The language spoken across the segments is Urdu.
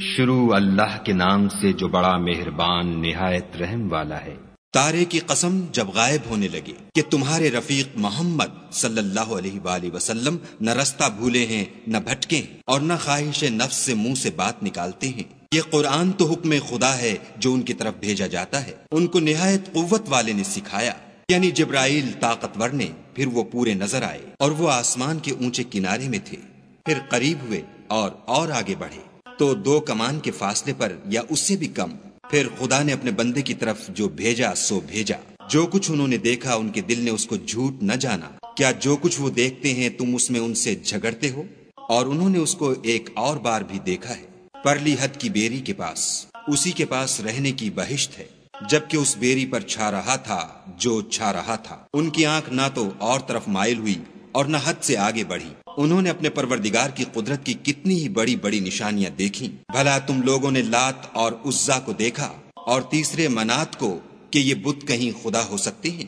شروع اللہ کے نام سے جو بڑا مہربان نہایت رحم والا ہے۔ تارے کی قسم جب غائب ہونے لگے کہ تمہارے رفیق محمد صلی اللہ علیہ وآلہ وسلم نہ رستہ بھولے ہیں، نہ بھٹکے اور نہ خواہش نفس سے منہ سے بات نکالتے ہیں۔ یہ قرآن تو حکم خدا ہے جو ان کی طرف بھیجا جاتا ہے۔ ان کو نہایت قوت والے نے سکھایا۔ یعنی جبرائیل طاقتور نے پھر وہ پورے نظر آئے اور وہ آسمان کے اونچے کنارے میں تھے۔ پھر قریب ہوئے اور اور آگے بڑھے۔ تو دو کمان کے فاصلے پر یا اس سے بھی کم، پھر خدا نے اپنے بندے کی طرف جو بھیجا سو بھیجا۔ جو کچھ انہوں نے دیکھا ان کے دل نے اس کو جھوٹ نہ جانا۔ کیا جو کچھ وہ دیکھتے ہیں تم اس میں ان سے جھگڑتے ہو؟ اور انہوں نے اس کو ایک اور بار بھی دیکھا ہے۔ پرلی حد کی بیری کے پاس، اسی کے پاس رہنے کی بہشت ہے۔ جبکہ اس بیری پر چھا رہا تھا جو چھا رہا تھا۔ ان کی آنکھ نہ تو اور طرف مائل ہوئی۔ اور نہ حد سے آگے بڑھی۔ انہوں نے اپنے پروردگار کی قدرت کی کتنی ہی بڑی بڑی نشانیاں دیکھی بھلا تم لوگوں نے لات اور عزا کو دیکھا اور تیسرے منات کو کہ یہ بت کہیں خدا ہو سکتے ہیں۔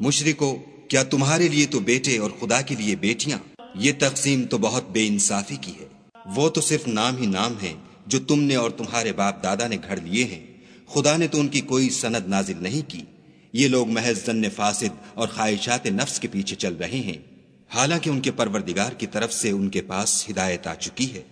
مشرکو، کیا تمہارے لیے تو بیٹے اور خدا کے لیے بیٹیاں؟ یہ تقسیم تو بہت بے انصافی کی ہے۔ وہ تو صرف نام ہی نام ہے جو تم نے اور تمہارے باپ دادا نے گھڑ لیے ہیں۔ خدا نے تو ان کی کوئی سند نازل نہیں کی۔ یہ لوگ محض زن فاسد اور خواہشات نفس کے پیچھے چل رہے ہیں۔ حالانکہ ان کے پروردگار کی طرف سے ان کے پاس ہدایت آ چکی ہے۔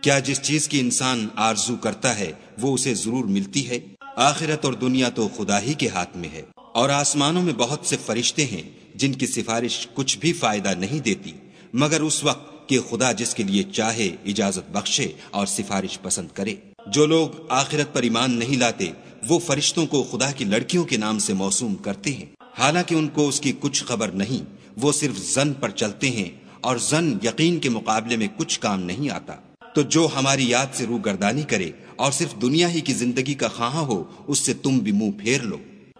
کیا جس چیز کی انسان آرزو کرتا ہے، وہ اسے ضرور ملتی ہے؟ آخرت اور دنیا تو خدا ہی کے ہاتھ میں ہے۔ اور آسمانوں میں بہت سے فرشتے ہیں، جن کی سفارش کچھ بھی فائدہ نہیں دیتی، مگر اس وقت کہ خدا جس کے لیے چاہے اجازت بخشے اور سفارش پسند کرے۔ جو لوگ آخرت پر ایمان نہیں لاتے، وہ فرشتوں کو خدا کی لڑکیوں کے نام سے موسوم کرتے ہیں۔ حالانکہ ان کو اس کی کچھ خبر نہیں وہ صرف زن پر چلتے ہیں اور زن یقین کے مقابلے میں کچھ کام نہیں آتا۔ تو جو ہماری یاد سے روح گردانی کرے اور صرف دنیا ہی کی زندگی کا خواہاں ہو، اس سے تم بھی منہ پھیر لو۔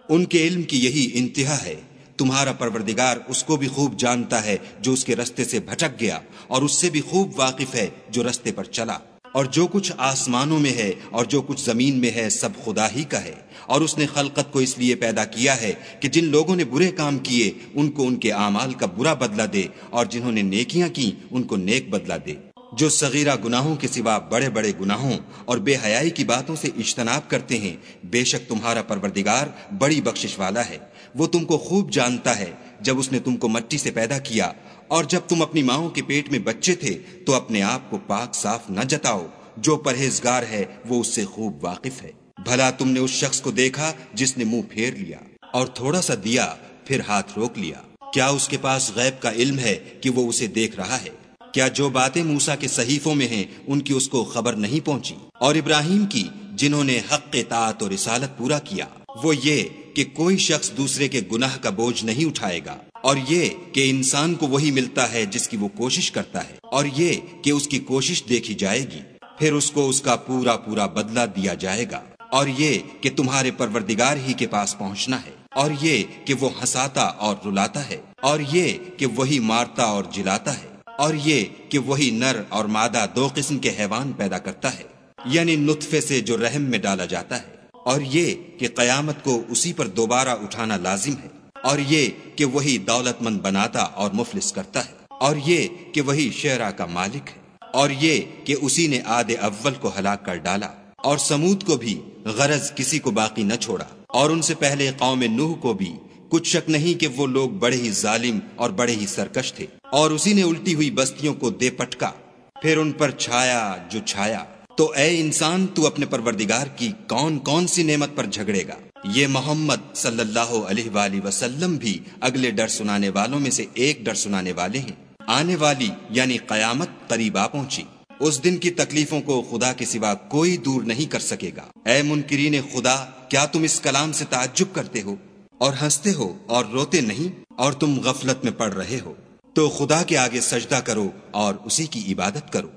ان کے علم کی یہی انتہا ہے۔ تمہارا پروردگار اس کو بھی خوب جانتا ہے جو اس کے رستے سے بھٹک گیا اور اس سے بھی خوب واقف ہے جو رستے پر چلا۔ اور جو کچھ آسمانوں میں ہے اور جو کچھ زمین میں ہے، سب خدا ہی کا ہے۔ اور اس نے خلقت کو اس لیے پیدا کیا ہے کہ جن لوگوں نے برے کام کیے، ان کو ان کے اعمال کا برا بدلہ دے اور جنہوں نے نیکیاں کی ان کو نیک بدلہ دے۔ جو صغیرہ گناہوں کے سوا بڑے بڑے گناہوں اور بے حیائی کی باتوں سے اجتناب کرتے ہیں، بے شک تمہارا پروردگار بڑی بخشش والا ہے۔ وہ تم کو خوب جانتا ہے، جب اس نے تم کو مٹی سے پیدا کیا اور جب تم اپنی ماؤں کے پیٹ میں بچے تھے تو اپنے آپ کو پاک صاف نہ جتاؤ۔ جو پرہیزگار ہے وہ اس سے خوب واقف ہے۔ بھلا تم نے اس شخص کو دیکھا جس نے منہ پھیر لیا اور تھوڑا سا دیا، پھر ہاتھ روک لیا۔ کیا اس کے پاس غیب کا علم ہے کہ وہ اسے دیکھ رہا ہے؟ کیا جو باتیں موسا کے صحیفوں میں ہیں، ان کی اس کو خبر نہیں پہنچی؟ اور ابراہیم کی، جنہوں نے حق طاعت اور رسالت پورا کیا، وہ یہ کہ کوئی شخص دوسرے کے گناہ کا بوجھ نہیں اٹھائے گا۔ اور یہ کہ انسان کو وہی ملتا ہے جس کی وہ کوشش کرتا ہے اور یہ کہ اس کی کوشش دیکھی جائے گی، پھر اس کو اس کا پورا پورا بدلہ دیا جائے گا۔ اور یہ کہ تمہارے پروردگار ہی کے پاس پہنچنا ہے۔ اور یہ کہ وہ ہساتا اور رلاتا ہے۔ اور یہ کہ وہی مارتا اور جلاتا ہے۔ اور یہ کہ وہی نر اور مادہ دو قسم کے حیوان پیدا کرتا ہے۔ یعنی نطفے سے جو رحم میں ڈالا جاتا ہے۔ اور یہ کہ قیامت کو اسی پر دوبارہ اٹھانا لازم ہے۔ اور یہ کہ وہی دولت مند بناتا اور مفلس کرتا ہے، اور یہ کہ وہی شعرا کا مالک ہے، اور یہ کہ اسی نے آد اول کو ہلاک کر ڈالا، اور سمود کو بھی غرض کسی کو باقی نہ چھوڑا، اور ان سے پہلے قوم نوح کو بھی کچھ شک نہیں کہ وہ لوگ بڑے ہی ظالم اور بڑے ہی سرکش تھے، اور اسی نے الٹی ہوئی بستیوں کو دے پٹکا، پھر ان پر چھایا جو چھایا۔ تو اے انسان، تو اپنے پروردگار کی کون کون سی نعمت پر جھگڑے گا؟ یہ محمد صلی اللہ علیہ وآلہ وسلم بھی اگلے ڈر سنانے والوں میں سے ایک ڈر سنانے والے ہیں۔ آنے والی یعنی قیامت، قریب آ پہنچی۔ اس دن کی تکلیفوں کو خدا کے سوا کوئی دور نہیں کر سکے گا۔ اے منکرین خدا، کیا تم اس کلام سے تعجب کرتے ہو؟ اور ہنستے ہو اور روتے نہیں؟ اور تم غفلت میں پڑ رہے ہو؟ تو خدا کے آگے سجدہ کرو اور اسی کی عبادت کرو۔